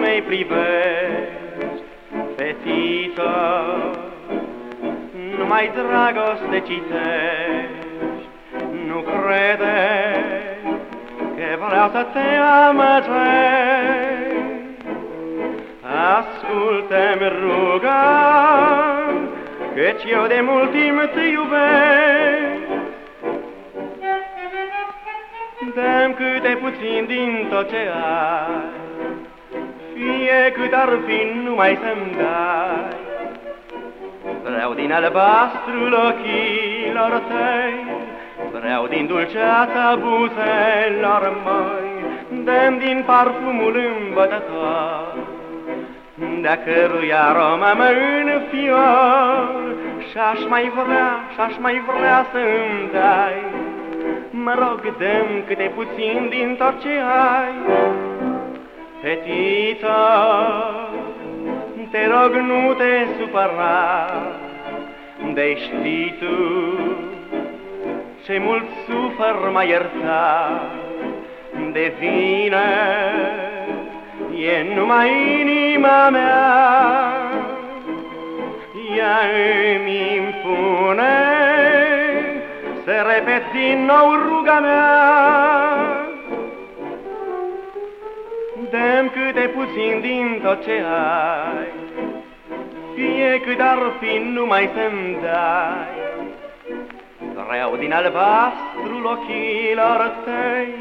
mai privești, fetiță, nu mai dragoste citești, nu crede că vreau să te amăgești. Ascultă-mi rugăm, căci eu de mult timp te iubesc. Dăm câte puțin din tot ce ai, fie cât ar fi numai să-mi dai. Vreau din albastrul ochilor tăi, Vreau din dulceața buzelor măi, Dăm din parfumul îmbătător, De-a cărui aromă mă înfior, Și-aș mai vrea, și-aș mai vrea să-mi dai, Mă rog, dăm câte puțin din tot ce ai. Fetiță, te rog, nu te supăra, de știi tu ce mult sufăr mai ierta, de vine e numai inima mea, să repet din nou ruga mea. Dăm câte puțin din tot ce ai, fie cât ar fi numai să-mi dai. Vreau din albastrul ochilor tăi,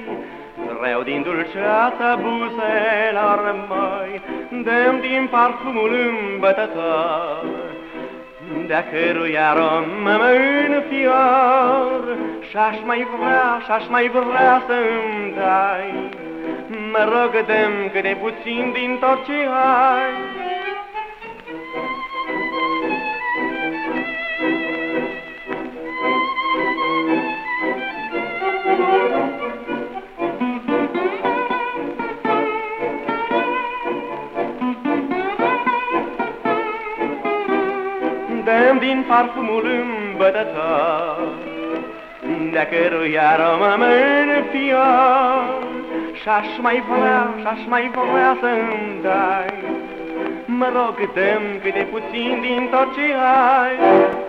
Vreau din dulceața buzelor măi, Dăm din parfumul îmbătător, De-a cărui arom mă înfior, Și-aș mai vrea, și-aș mai vrea să-mi dai, Mă rog, dăm câte puțin din tot ce ai. Dăm din parfumul îmbătător, De-a cărui aromă mă înfior, Și-aș mai vrea, și-aș mai vrea să-mi dai, Mă rog, dăm câte puțin din tot ce ai.